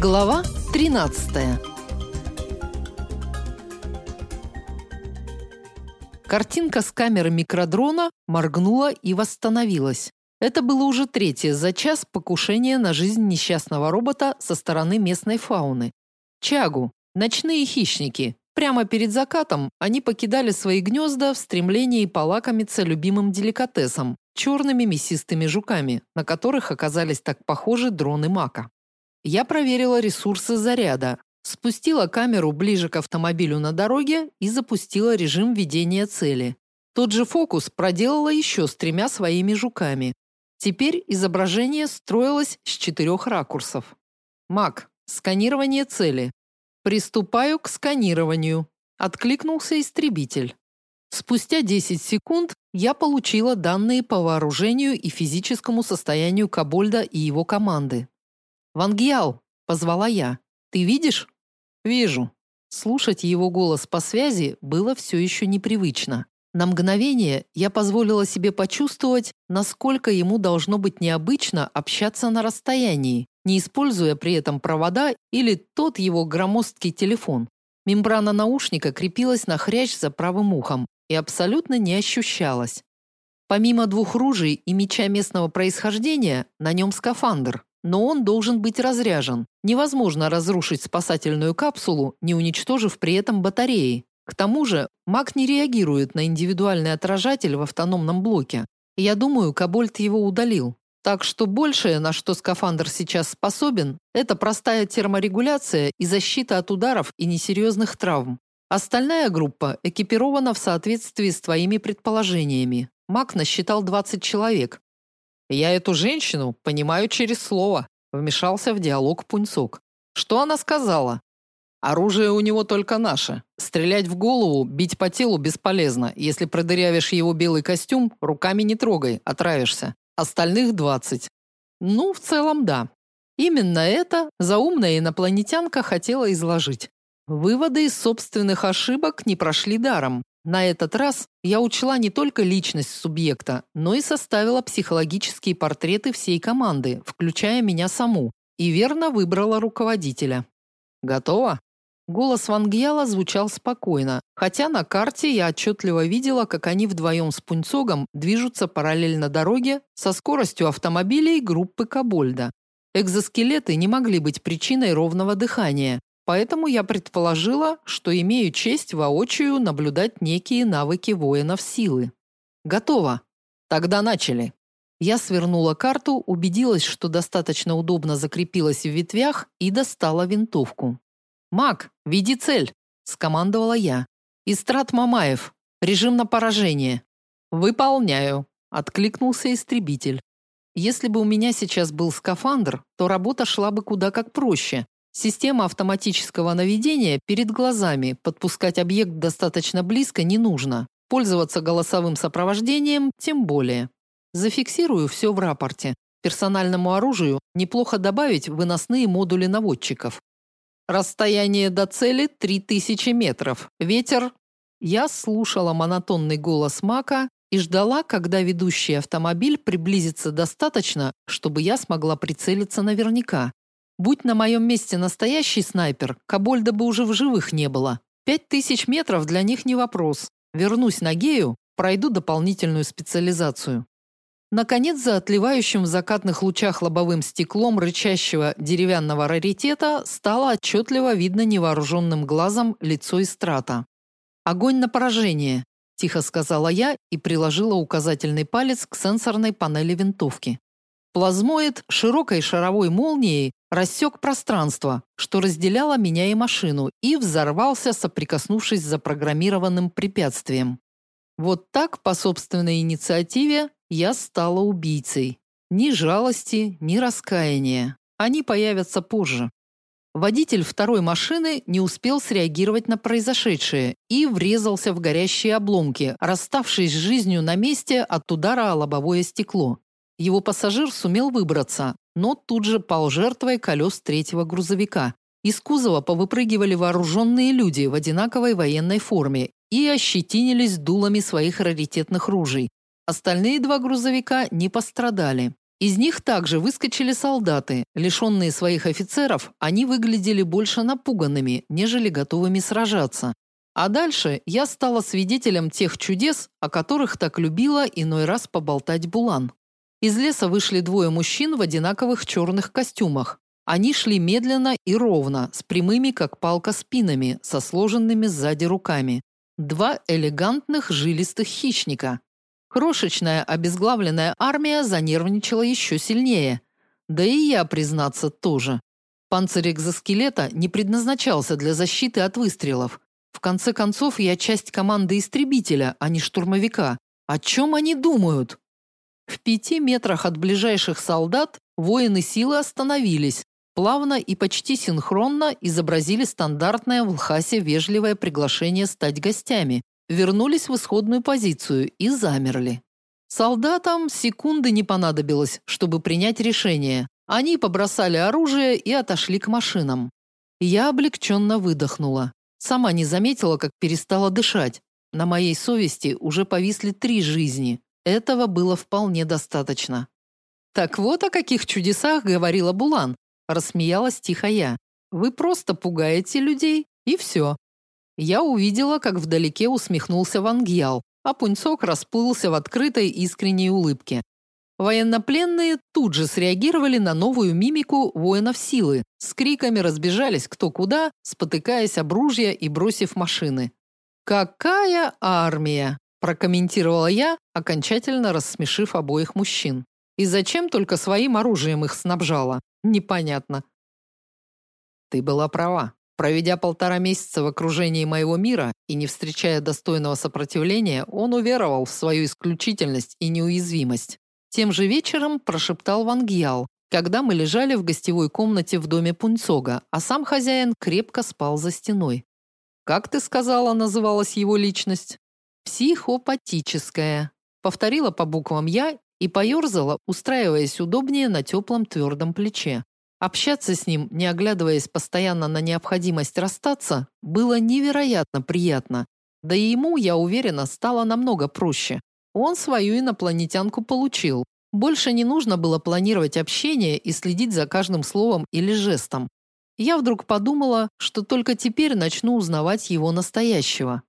Глава 13. Картинка с камеры микродрона моргнула и восстановилась. Это было уже третье за час покушение на жизнь несчастного робота со стороны местной фауны. Чагу, ночные хищники. Прямо перед закатом они покидали свои гнезда в стремлении полакомиться любимым деликатесом черными мясистыми жуками, на которых оказались так похожи дроны Мака. Я проверила ресурсы заряда, спустила камеру ближе к автомобилю на дороге и запустила режим ведения цели. Тот же фокус проделала еще с тремя своими жуками. Теперь изображение строилось с четырех ракурсов. Мак, сканирование цели. Приступаю к сканированию. Откликнулся истребитель. Спустя 10 секунд я получила данные по вооружению и физическому состоянию Кабольда и его команды. «Вангьял!» – позвала я. «Ты видишь?» «Вижу». Слушать его голос по связи было все еще непривычно. На мгновение я позволила себе почувствовать, насколько ему должно быть необычно общаться на расстоянии, не используя при этом провода или тот его громоздкий телефон. Мембрана наушника крепилась на хрящ за правым ухом и абсолютно не ощущалась. Помимо двух ружей и меча местного происхождения, на нем скафандр, но он должен быть разряжен. Невозможно разрушить спасательную капсулу, не уничтожив при этом батареи. К тому же, Мак не реагирует на индивидуальный отражатель в автономном блоке. Я думаю, Кабольт его удалил. Так что большее, на что скафандр сейчас способен, это простая терморегуляция и защита от ударов и несерьезных травм. Остальная группа экипирована в соответствии с твоими предположениями. Мак насчитал 20 человек, я эту женщину понимаю через слово, вмешался в диалог Пунцок. Что она сказала? Оружие у него только наше. Стрелять в голову, бить по телу бесполезно. Если продырявишь его белый костюм, руками не трогай, отравишься. Остальных двадцать. Ну, в целом, да. Именно это заумная инопланетянка хотела изложить. Выводы из собственных ошибок не прошли даром. На этот раз я учла не только личность субъекта, но и составила психологические портреты всей команды, включая меня саму, и верно выбрала руководителя. Готово? Голос Вангьяла звучал спокойно, хотя на карте я отчетливо видела, как они вдвоем с Пунцогом движутся параллельно дороге со скоростью автомобилей группы Кабольда. Экзоскелеты не могли быть причиной ровного дыхания, Поэтому я предположила, что имею честь воочию наблюдать некие навыки воинов силы. Готово. Тогда начали. Я свернула карту, убедилась, что достаточно удобно закрепилась в ветвях и достала винтовку. Мак, веди цель, скомандовала я. Истрат Мамаев. Режим на поражение. Выполняю, откликнулся истребитель. Если бы у меня сейчас был скафандр, то работа шла бы куда как проще. Система автоматического наведения перед глазами, подпускать объект достаточно близко не нужно. Пользоваться голосовым сопровождением тем более. Зафиксирую все в рапорте. Персональному оружию неплохо добавить выносные модули наводчиков. Расстояние до цели 3000 метров. Ветер. Я слушала монотонный голос Мака и ждала, когда ведущий автомобиль приблизится достаточно, чтобы я смогла прицелиться наверняка. Будь на моем месте настоящий снайпер, Кабольда бы уже в живых не было. Пять тысяч метров для них не вопрос. Вернусь на Гею, пройду дополнительную специализацию. Наконец, за отливающим в закатных лучах лобовым стеклом рычащего деревянного раритета стало отчетливо видно невооруженным глазом лицо Истрата. «Огонь на поражение», – тихо сказала я и приложила указательный палец к сенсорной панели винтовки. Плазмоид широкой шаровой молнией рассек пространство, что разделяло меня и машину, и взорвался, соприкоснувшись с запрограммированным препятствием. Вот так, по собственной инициативе, я стала убийцей. Ни жалости, ни раскаяния. Они появятся позже. Водитель второй машины не успел среагировать на произошедшее и врезался в горящие обломки, расставшись с жизнью на месте от удара о лобовое стекло. Его пассажир сумел выбраться, но тут же пал жертвой колес третьего грузовика. Из кузова повыпрыгивали вооруженные люди в одинаковой военной форме и ощетинились дулами своих раритетных ружей. Остальные два грузовика не пострадали. Из них также выскочили солдаты. Лишенные своих офицеров, они выглядели больше напуганными, нежели готовыми сражаться. А дальше я стала свидетелем тех чудес, о которых так любила иной раз поболтать Булан. Из леса вышли двое мужчин в одинаковых черных костюмах. Они шли медленно и ровно, с прямыми как палка спинами, со сложенными сзади руками. Два элегантных жилистых хищника. Крошечная обезглавленная армия занервничала еще сильнее. Да и я, признаться, тоже. Панцирь экзоскелета не предназначался для защиты от выстрелов. В конце концов, я часть команды истребителя, а не штурмовика. О чем они думают? В пяти метрах от ближайших солдат воины силы остановились, плавно и почти синхронно изобразили стандартное в Лхасе вежливое приглашение стать гостями, вернулись в исходную позицию и замерли. Солдатам секунды не понадобилось, чтобы принять решение. Они побросали оружие и отошли к машинам. Я облегченно выдохнула. Сама не заметила, как перестала дышать. На моей совести уже повисли три жизни. Этого было вполне достаточно. Так вот о каких чудесах говорила Булан, рассмеялась тихо я. Вы просто пугаете людей и все. Я увидела, как вдалеке усмехнулся Вангьял, а Пунцок расплылся в открытой искренней улыбке. Военнопленные тут же среагировали на новую мимику воинов силы, с криками разбежались кто куда, спотыкаясь об ружья и бросив машины. «Какая армия!» – прокомментировала я, окончательно рассмешив обоих мужчин. «И зачем только своим оружием их снабжала? Непонятно». «Ты была права», Проведя полтора месяца в окружении моего мира и не встречая достойного сопротивления, он уверовал в свою исключительность и неуязвимость. Тем же вечером прошептал Вангьял, когда мы лежали в гостевой комнате в доме Пунцога, а сам хозяин крепко спал за стеной. Как ты сказала, называлась его личность? Психопатическая. Повторила по буквам я и поерзала, устраиваясь удобнее на теплом твердом плече. Общаться с ним, не оглядываясь постоянно на необходимость расстаться, было невероятно приятно. Да и ему, я уверена, стало намного проще. Он свою инопланетянку получил. Больше не нужно было планировать общение и следить за каждым словом или жестом. Я вдруг подумала, что только теперь начну узнавать его настоящего.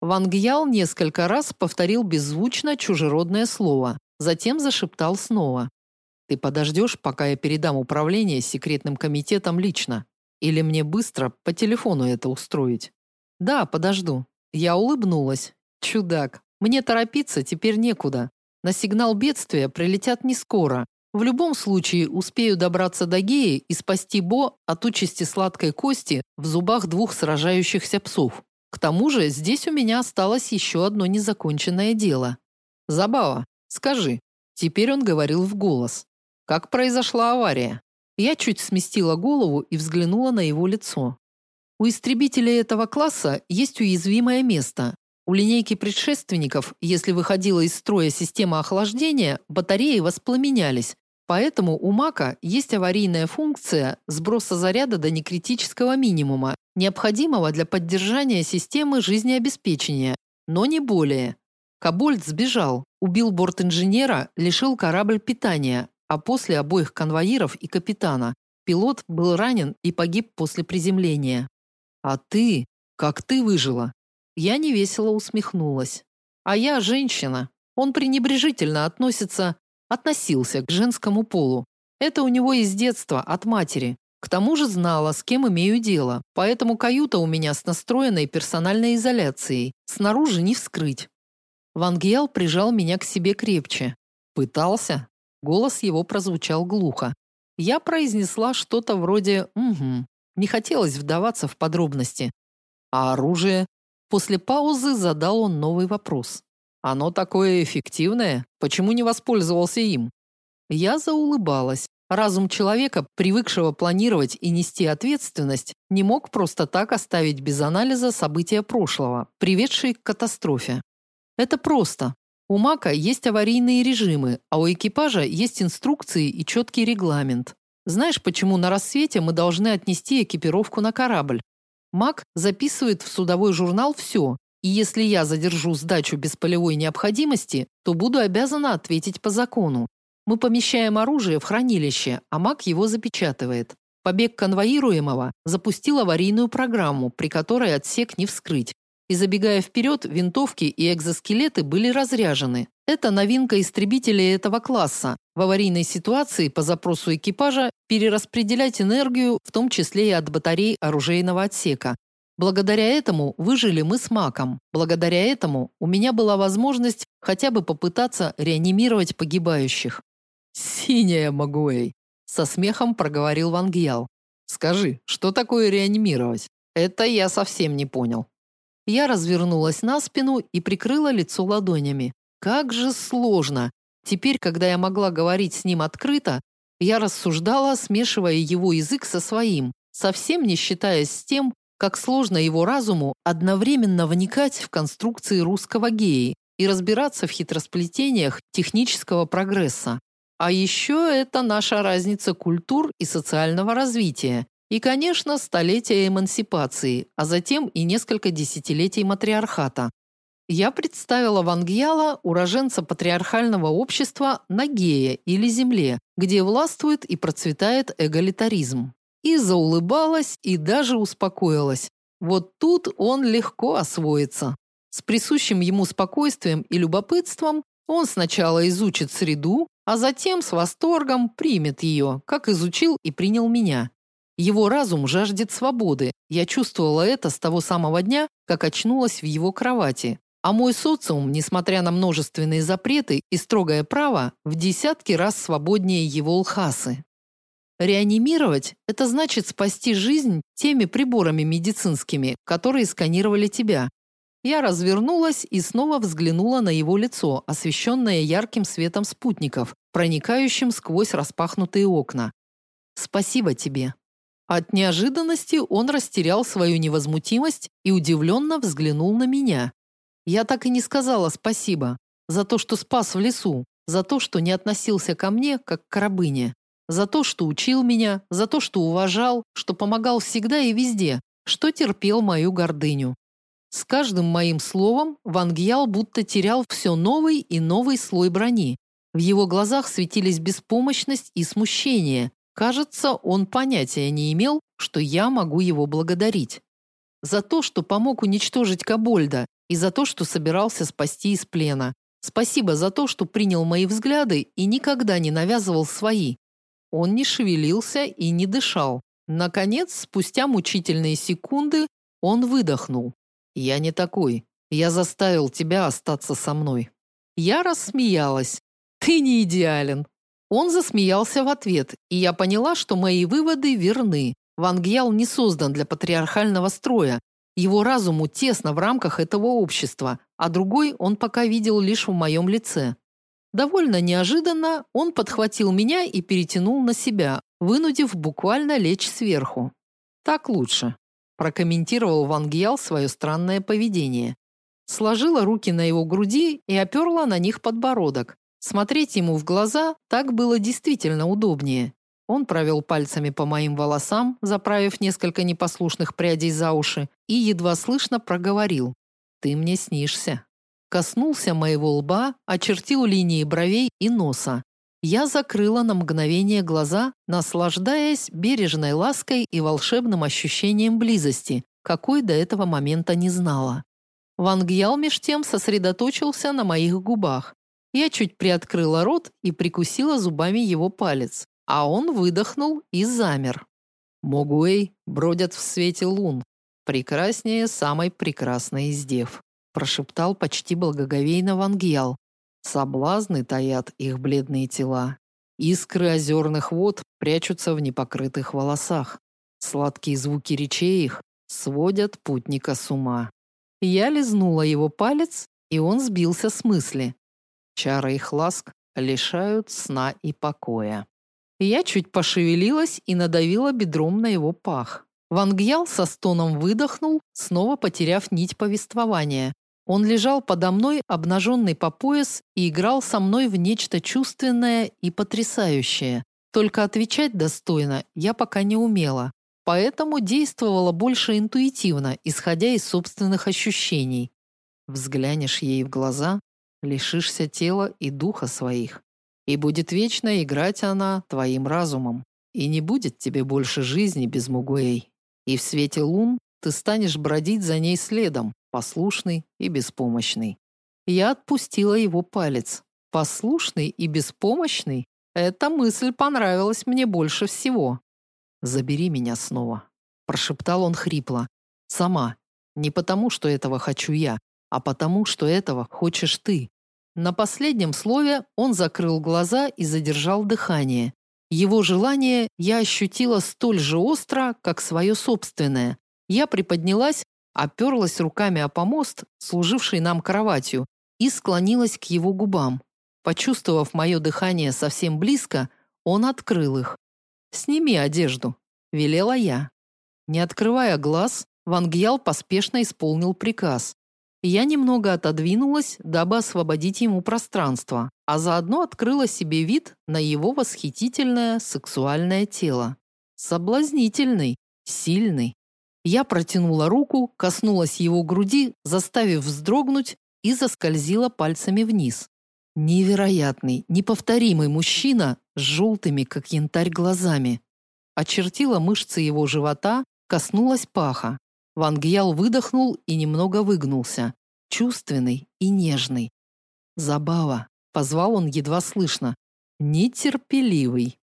Ван Гьял несколько раз повторил беззвучно чужеродное слово, затем зашептал снова. Ты подождешь, пока я передам управление секретным комитетом лично? Или мне быстро по телефону это устроить? Да, подожду. Я улыбнулась. Чудак. Мне торопиться теперь некуда. На сигнал бедствия прилетят не скоро. В любом случае успею добраться до Геи и спасти Бо от участи сладкой кости в зубах двух сражающихся псов. К тому же здесь у меня осталось еще одно незаконченное дело. Забава, скажи. Теперь он говорил в голос. Как произошла авария? Я чуть сместила голову и взглянула на его лицо. У истребителей этого класса есть уязвимое место. У линейки предшественников, если выходила из строя система охлаждения, батареи воспламенялись. Поэтому у Мака есть аварийная функция сброса заряда до некритического минимума, необходимого для поддержания системы жизнеобеспечения, но не более. Кабольд сбежал, убил бортинженера, лишил корабль питания, а после обоих конвоиров и капитана. Пилот был ранен и погиб после приземления. А ты, как ты выжила? Я невесело усмехнулась. А я женщина. Он пренебрежительно относится, относился к женскому полу. Это у него из детства, от матери. К тому же знала, с кем имею дело, поэтому каюта у меня с настроенной персональной изоляцией. Снаружи не вскрыть. Ван Гиал прижал меня к себе крепче. Пытался? Голос его прозвучал глухо. Я произнесла что-то вроде «угу». Не хотелось вдаваться в подробности. А оружие? После паузы задал он новый вопрос. Оно такое эффективное, почему не воспользовался им? Я заулыбалась. Разум человека, привыкшего планировать и нести ответственность, не мог просто так оставить без анализа события прошлого, приведшие к катастрофе. Это просто. У Мака есть аварийные режимы, а у экипажа есть инструкции и четкий регламент. Знаешь, почему на рассвете мы должны отнести экипировку на корабль? Мак записывает в судовой журнал все, и если я задержу сдачу без полевой необходимости, то буду обязана ответить по закону. Мы помещаем оружие в хранилище, а маг его запечатывает. Побег конвоируемого запустил аварийную программу, при которой отсек не вскрыть. И забегая вперед, винтовки и экзоскелеты были разряжены. Это новинка истребителей этого класса. В аварийной ситуации по запросу экипажа перераспределять энергию, в том числе и от батарей оружейного отсека. Благодаря этому выжили мы с Маком. Благодаря этому у меня была возможность хотя бы попытаться реанимировать погибающих. Синяя Магуэй, со смехом проговорил Ван Гьял. Скажи, что такое реанимировать? Это я совсем не понял. Я развернулась на спину и прикрыла лицо ладонями. Как же сложно. Теперь, когда я могла говорить с ним открыто, я рассуждала, смешивая его язык со своим, совсем не считаясь с тем, как сложно его разуму одновременно вникать в конструкции русского геи и разбираться в хитросплетениях технического прогресса. А еще это наша разница культур и социального развития. И, конечно, столетия эмансипации, а затем и несколько десятилетий матриархата. Я представила Вангьяла, уроженца патриархального общества на Гее или Земле, где властвует и процветает эгалитаризм. И заулыбалась, и даже успокоилась. Вот тут он легко освоится. С присущим ему спокойствием и любопытством он сначала изучит среду, а затем с восторгом примет ее, как изучил и принял меня. Его разум жаждет свободы. Я чувствовала это с того самого дня, как очнулась в его кровати. А мой социум, несмотря на множественные запреты и строгое право, в десятки раз свободнее его лхасы. Реанимировать – это значит спасти жизнь теми приборами медицинскими, которые сканировали тебя. Я развернулась и снова взглянула на его лицо, освещенное ярким светом спутников, проникающим сквозь распахнутые окна. Спасибо тебе. От неожиданности он растерял свою невозмутимость и удивленно взглянул на меня. Я так и не сказала спасибо за то, что спас в лесу, за то, что не относился ко мне как к рабыне за то, что учил меня, за то, что уважал, что помогал всегда и везде, что терпел мою гордыню. С каждым моим словом Ван Гьял будто терял все новый и новый слой брони. В его глазах светились беспомощность и смущение. Кажется, он понятия не имел, что я могу его благодарить. За то, что помог уничтожить Кабольда, и за то, что собирался спасти из плена. Спасибо за то, что принял мои взгляды и никогда не навязывал свои. Он не шевелился и не дышал. Наконец, спустя мучительные секунды, он выдохнул. «Я не такой. Я заставил тебя остаться со мной». Я рассмеялась. «Ты не идеален». Он засмеялся в ответ, и я поняла, что мои выводы верны. Ван Гьял не создан для патриархального строя. Его разуму тесно в рамках этого общества, а другой он пока видел лишь в моем лице. Довольно неожиданно он подхватил меня и перетянул на себя, вынудив буквально лечь сверху. Так лучше, прокомментировал Ван Гьял свое странное поведение. Сложила руки на его груди и оперла на них подбородок. Смотреть ему в глаза так было действительно удобнее. Он провел пальцами по моим волосам, заправив несколько непослушных прядей за уши, и едва слышно проговорил: "Ты мне снишься" коснулся моего лба, очертил линии бровей и носа. Я закрыла на мгновение глаза, наслаждаясь бережной лаской и волшебным ощущением близости, какой до этого момента не знала. Ван Гьял меж тем сосредоточился на моих губах. Я чуть приоткрыла рот и прикусила зубами его палец, а он выдохнул и замер. Могуэй бродят в свете лун, прекраснее самой прекрасной из дев прошептал почти благоговейно Вангьял. Соблазны таят их бледные тела. Искры озерных вод прячутся в непокрытых волосах. Сладкие звуки речей их сводят путника с ума. Я лизнула его палец, и он сбился с мысли. Чары их ласк лишают сна и покоя. Я чуть пошевелилась и надавила бедром на его пах. Вангьял со стоном выдохнул, снова потеряв нить повествования. Он лежал подо мной, обнаженный по пояс, и играл со мной в нечто чувственное и потрясающее. Только отвечать достойно я пока не умела, поэтому действовала больше интуитивно, исходя из собственных ощущений. Взглянешь ей в глаза, лишишься тела и духа своих. И будет вечно играть она твоим разумом. И не будет тебе больше жизни без Мугуэй. И в свете лун ты станешь бродить за ней следом, послушный и беспомощный. Я отпустила его палец. Послушный и беспомощный? Эта мысль понравилась мне больше всего. Забери меня снова, прошептал он хрипло. Сама. Не потому, что этого хочу я, а потому, что этого хочешь ты. На последнем слове он закрыл глаза и задержал дыхание. Его желание я ощутила столь же остро, как свое собственное. Я приподнялась, оперлась руками о помост, служивший нам кроватью, и склонилась к его губам. Почувствовав мое дыхание совсем близко, он открыл их. «Сними одежду», – велела я. Не открывая глаз, Ван Гьял поспешно исполнил приказ. Я немного отодвинулась, дабы освободить ему пространство, а заодно открыла себе вид на его восхитительное сексуальное тело. Соблазнительный, сильный. Я протянула руку, коснулась его груди, заставив вздрогнуть и заскользила пальцами вниз. Невероятный, неповторимый мужчина с желтыми, как янтарь, глазами. Очертила мышцы его живота, коснулась паха. Ван Гьял выдохнул и немного выгнулся. Чувственный и нежный. «Забава», — позвал он едва слышно. «Нетерпеливый».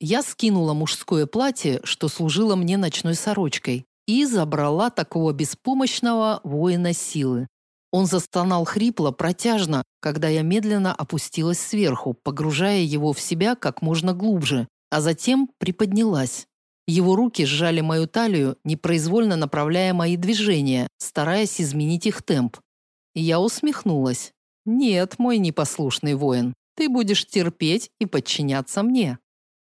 Я скинула мужское платье, что служило мне ночной сорочкой, и забрала такого беспомощного воина силы. Он застонал хрипло, протяжно, когда я медленно опустилась сверху, погружая его в себя как можно глубже, а затем приподнялась. Его руки сжали мою талию, непроизвольно направляя мои движения, стараясь изменить их темп. Я усмехнулась. «Нет, мой непослушный воин, ты будешь терпеть и подчиняться мне».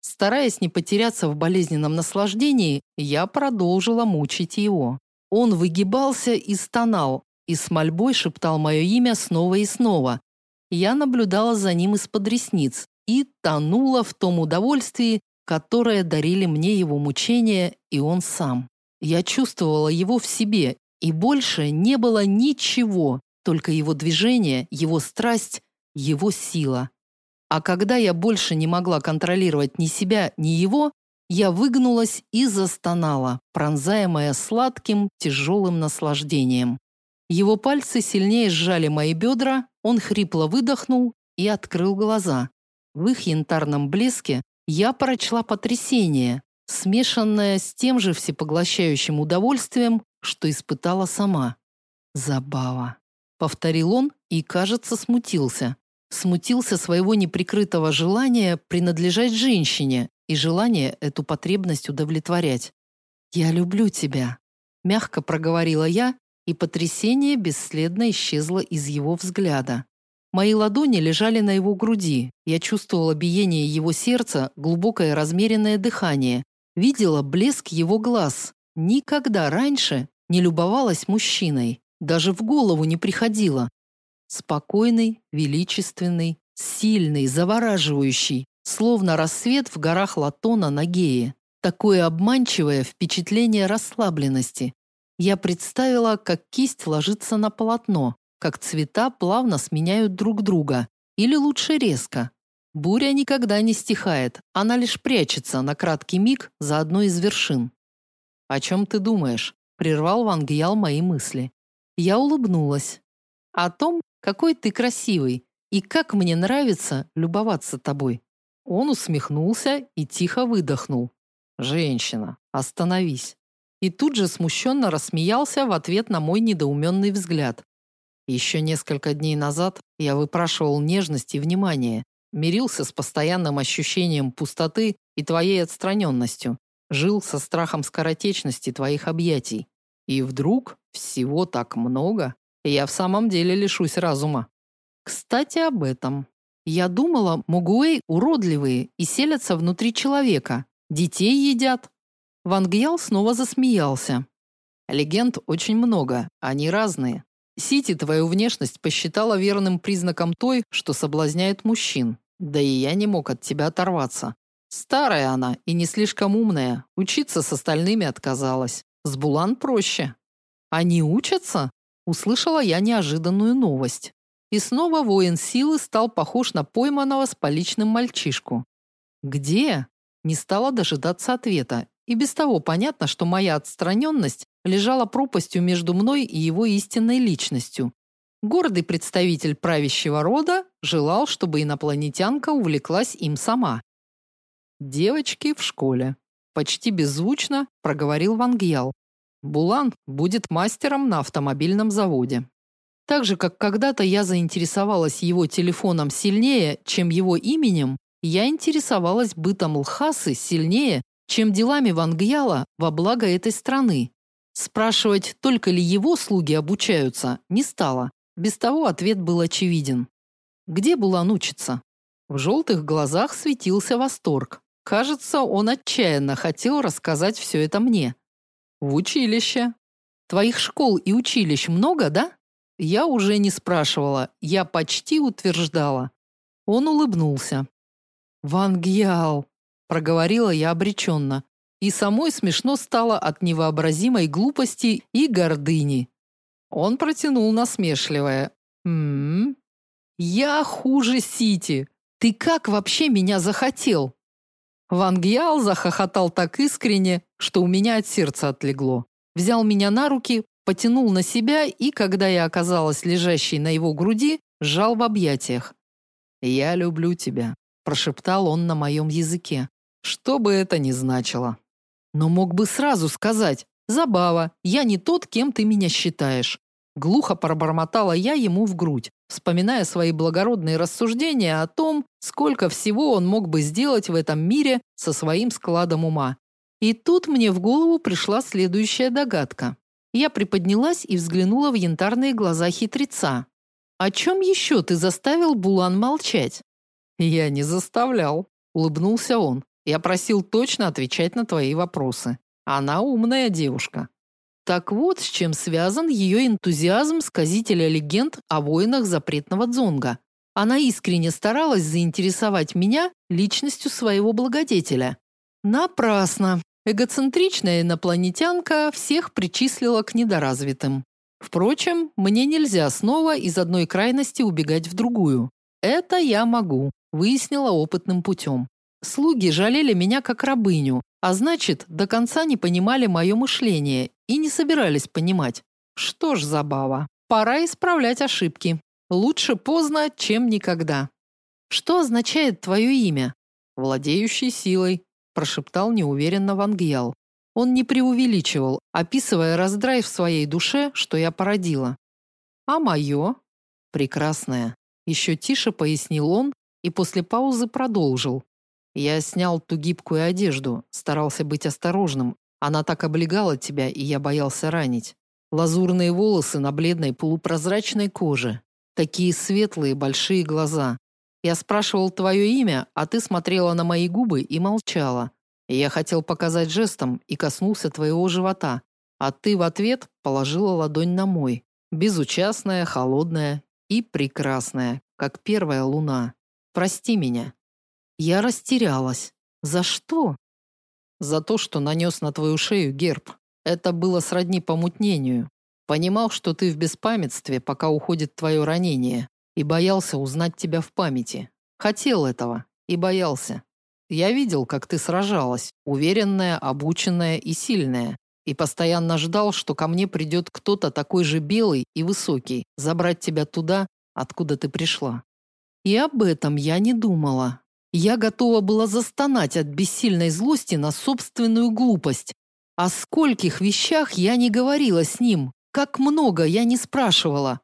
Стараясь не потеряться в болезненном наслаждении, я продолжила мучить его. Он выгибался и стонал, и с мольбой шептал мое имя снова и снова. Я наблюдала за ним из-под ресниц и тонула в том удовольствии, которое дарили мне его мучения и он сам. Я чувствовала его в себе, и больше не было ничего, только его движение, его страсть, его сила. А когда я больше не могла контролировать ни себя, ни его, я выгнулась и застонала, пронзаемая сладким, тяжелым наслаждением. Его пальцы сильнее сжали мои бедра, он хрипло выдохнул и открыл глаза. В их янтарном блеске я прочла потрясение, смешанное с тем же всепоглощающим удовольствием, что испытала сама. Забава, повторил он и, кажется, смутился. Смутился своего неприкрытого желания принадлежать женщине и желания эту потребность удовлетворять. Я люблю тебя, мягко проговорила я, и потрясение бесследно исчезло из его взгляда. Мои ладони лежали на его груди. Я чувствовала биение его сердца, глубокое размеренное дыхание. Видела блеск его глаз. Никогда раньше не любовалась мужчиной. Даже в голову не приходило. Спокойный, величественный, сильный, завораживающий, словно рассвет в горах Латона на Гее. Такое обманчивое впечатление расслабленности. Я представила, как кисть ложится на полотно, как цвета плавно сменяют друг друга, или лучше резко. Буря никогда не стихает, она лишь прячется на краткий миг за одной из вершин. «О чем ты думаешь?» – прервал Ван Гьял мои мысли. Я улыбнулась. «О том, какой ты красивый, и как мне нравится любоваться тобой». Он усмехнулся и тихо выдохнул. «Женщина, остановись». И тут же смущенно рассмеялся в ответ на мой недоуменный взгляд. Еще несколько дней назад я выпрашивал нежность и внимание, мирился с постоянным ощущением пустоты и твоей отстраненностью, жил со страхом скоротечности твоих объятий. И вдруг всего так много, я в самом деле лишусь разума. Кстати, об этом. Я думала, мугуэй уродливые и селятся внутри человека, детей едят. Ван Гьял снова засмеялся. Легенд очень много, они разные. Сити твою внешность посчитала верным признаком той, что соблазняет мужчин. Да и я не мог от тебя оторваться. Старая она и не слишком умная, учиться с остальными отказалась. С Булан проще. Они учатся? Услышала я неожиданную новость. И снова воин силы стал похож на пойманного с поличным мальчишку. Где? Не стала дожидаться ответа. И без того понятно, что моя отстраненность лежала пропастью между мной и его истинной личностью. Гордый представитель правящего рода желал, чтобы инопланетянка увлеклась им сама. Девочки в школе, почти беззвучно проговорил Ван Гьял. Булан будет мастером на автомобильном заводе. Так же, как когда-то я заинтересовалась его телефоном сильнее, чем его именем, я интересовалась бытом Лхасы сильнее, чем делами Вангьяла во благо этой страны. Спрашивать, только ли его слуги обучаются, не стала. Без того ответ был очевиден. Где Булан учится? В желтых глазах светился восторг. Кажется, он отчаянно хотел рассказать все это мне. В училище. Твоих школ и училищ много, да? Я уже не спрашивала, я почти утверждала. Он улыбнулся. «Ван Гьял», – проговорила я обреченно. И самой смешно стало от невообразимой глупости и гордыни. Он протянул насмешливое. «М-м, я хуже Сити. Ты как вообще меня захотел?» Ван Гьял захохотал так искренне, что у меня от сердца отлегло. Взял меня на руки, потянул на себя и, когда я оказалась лежащей на его груди, сжал в объятиях. «Я люблю тебя», – прошептал он на моем языке. Что бы это ни значило. Но мог бы сразу сказать «Забава, я не тот, кем ты меня считаешь». Глухо пробормотала я ему в грудь, вспоминая свои благородные рассуждения о том, сколько всего он мог бы сделать в этом мире со своим складом ума. И тут мне в голову пришла следующая догадка. Я приподнялась и взглянула в янтарные глаза хитреца. «О чем еще ты заставил Булан молчать?» «Я не заставлял», — улыбнулся он. «Я просил точно отвечать на твои вопросы. Она умная девушка». Так вот, с чем связан ее энтузиазм сказителя легенд о воинах запретного дзонга. Она искренне старалась заинтересовать меня личностью своего благодетеля. Напрасно. Эгоцентричная инопланетянка всех причислила к недоразвитым. Впрочем, мне нельзя снова из одной крайности убегать в другую. Это я могу, выяснила опытным путем. Слуги жалели меня как рабыню, а значит, до конца не понимали мое мышление и не собирались понимать. Что ж, забава. Пора исправлять ошибки. Лучше поздно, чем никогда. Что означает твое имя? Владеющий силой, прошептал неуверенно Вангьял. Он не преувеличивал, описывая раздрай в своей душе, что я породила. А мое? Прекрасное. Еще тише пояснил он и после паузы продолжил. Я снял ту гибкую одежду, старался быть осторожным. Она так облегала тебя, и я боялся ранить. Лазурные волосы на бледной полупрозрачной коже. Такие светлые большие глаза. Я спрашивал твое имя, а ты смотрела на мои губы и молчала. Я хотел показать жестом и коснулся твоего живота, а ты в ответ положила ладонь на мой, безучастная, холодная и прекрасная, как первая луна. Прости меня. Я растерялась. За что? За то, что нанес на твою шею герб. Это было сродни помутнению. Понимал, что ты в беспамятстве, пока уходит твое ранение и боялся узнать тебя в памяти. Хотел этого и боялся. Я видел, как ты сражалась, уверенная, обученная и сильная, и постоянно ждал, что ко мне придет кто-то такой же белый и высокий, забрать тебя туда, откуда ты пришла. И об этом я не думала. Я готова была застонать от бессильной злости на собственную глупость. О скольких вещах я не говорила с ним, как много я не спрашивала.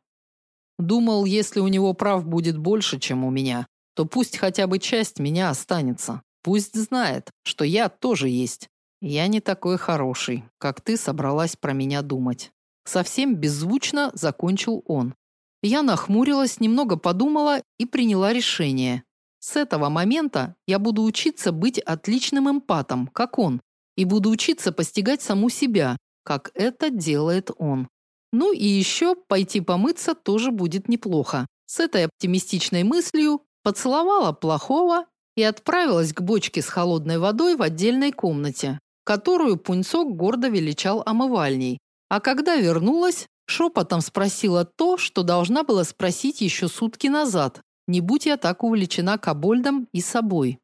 Думал, если у него прав будет больше, чем у меня, то пусть хотя бы часть меня останется. Пусть знает, что я тоже есть. Я не такой хороший, как ты собралась про меня думать. Совсем беззвучно закончил он. Я нахмурилась, немного подумала и приняла решение. С этого момента я буду учиться быть отличным эмпатом, как он, и буду учиться постигать саму себя, как это делает он. Ну и еще пойти помыться тоже будет неплохо. С этой оптимистичной мыслью поцеловала плохого и отправилась к бочке с холодной водой в отдельной комнате, которую Пунцок гордо величал омывальней. А когда вернулась, Шепотом спросила то, что должна была спросить еще сутки назад, не будь я так увлечена Кабольдом и собой.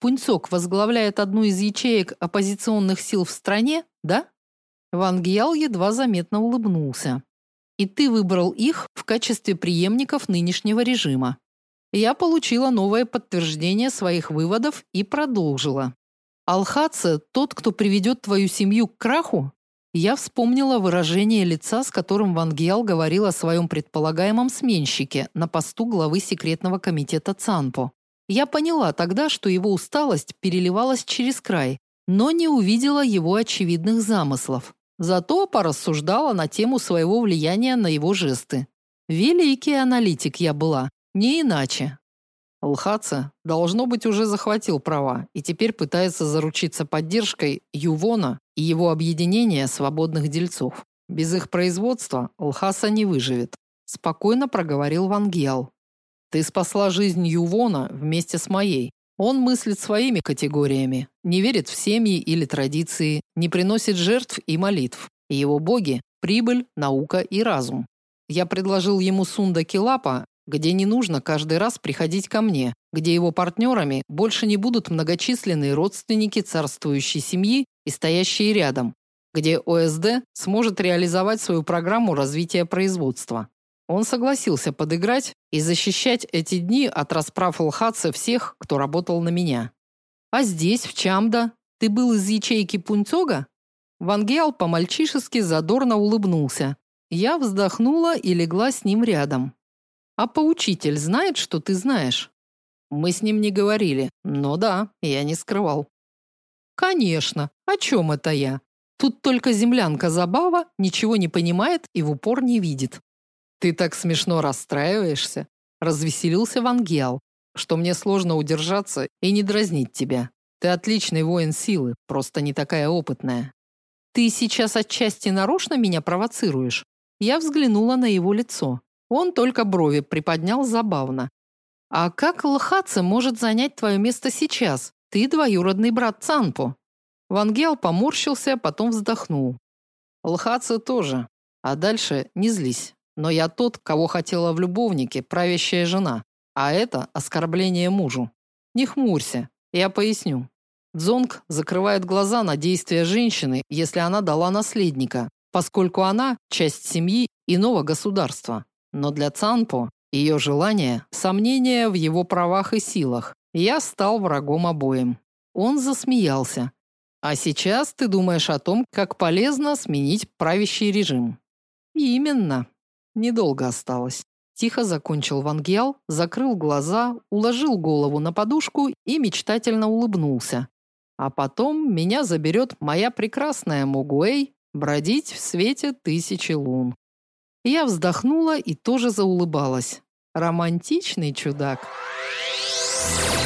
Пунцок возглавляет одну из ячеек оппозиционных сил в стране, да? Ван Гиал едва заметно улыбнулся. И ты выбрал их в качестве преемников нынешнего режима. Я получила новое подтверждение своих выводов и продолжила. Алхаце тот, кто приведет твою семью к краху? Я вспомнила выражение лица, с которым Ван Гиал говорил о своем предполагаемом сменщике на посту главы секретного комитета Цанпо. Я поняла тогда, что его усталость переливалась через край, но не увидела его очевидных замыслов. Зато порассуждала на тему своего влияния на его жесты. Великий аналитик я была, не иначе. Лхаца, должно быть, уже захватил права и теперь пытается заручиться поддержкой Ювона и его объединения свободных дельцов. Без их производства Лхаса не выживет, спокойно проговорил Вангиал. Ты спасла жизнь Ювона вместе с моей. Он мыслит своими категориями, не верит в семьи или традиции, не приносит жертв и молитв. Его боги прибыль, наука и разум. Я предложил ему Сунда Килапа, где не нужно каждый раз приходить ко мне, где его партнерами больше не будут многочисленные родственники царствующей семьи и стоящие рядом, где ОСД сможет реализовать свою программу развития производства. Он согласился подыграть и защищать эти дни от расправ лхатца всех, кто работал на меня. А здесь, в Чамда, ты был из ячейки Пунцога? Вангел по-мальчишески задорно улыбнулся. Я вздохнула и легла с ним рядом. А поучитель знает, что ты знаешь? Мы с ним не говорили, но да, я не скрывал. Конечно. О чем это я? Тут только землянка Забава ничего не понимает и в упор не видит. Ты так смешно расстраиваешься, развеселился Вангел, что мне сложно удержаться и не дразнить тебя. Ты отличный воин силы, просто не такая опытная. Ты сейчас отчасти нарочно меня провоцируешь. Я взглянула на его лицо. Он только брови приподнял забавно. А как Лхаце может занять твое место сейчас? Ты двоюродный брат Цанпо. Вангел поморщился, потом вздохнул. Лхаце тоже. А дальше не злись. Но я тот, кого хотела в любовнике правящая жена, а это оскорбление мужу. Не хмурься, я поясню. Дзонг закрывает глаза на действия женщины, если она дала наследника, поскольку она часть семьи иного государства. Но для Цанпо ее желание сомнение в его правах и силах. Я стал врагом обоим. Он засмеялся. А сейчас ты думаешь о том, как полезно сменить правящий режим. Именно. Недолго осталось. Тихо закончил Вангьял, закрыл глаза, уложил голову на подушку и мечтательно улыбнулся. А потом меня заберет моя прекрасная Мугуэй бродить в свете тысячи лун. Я вздохнула и тоже заулыбалась. Романтичный чудак. Thank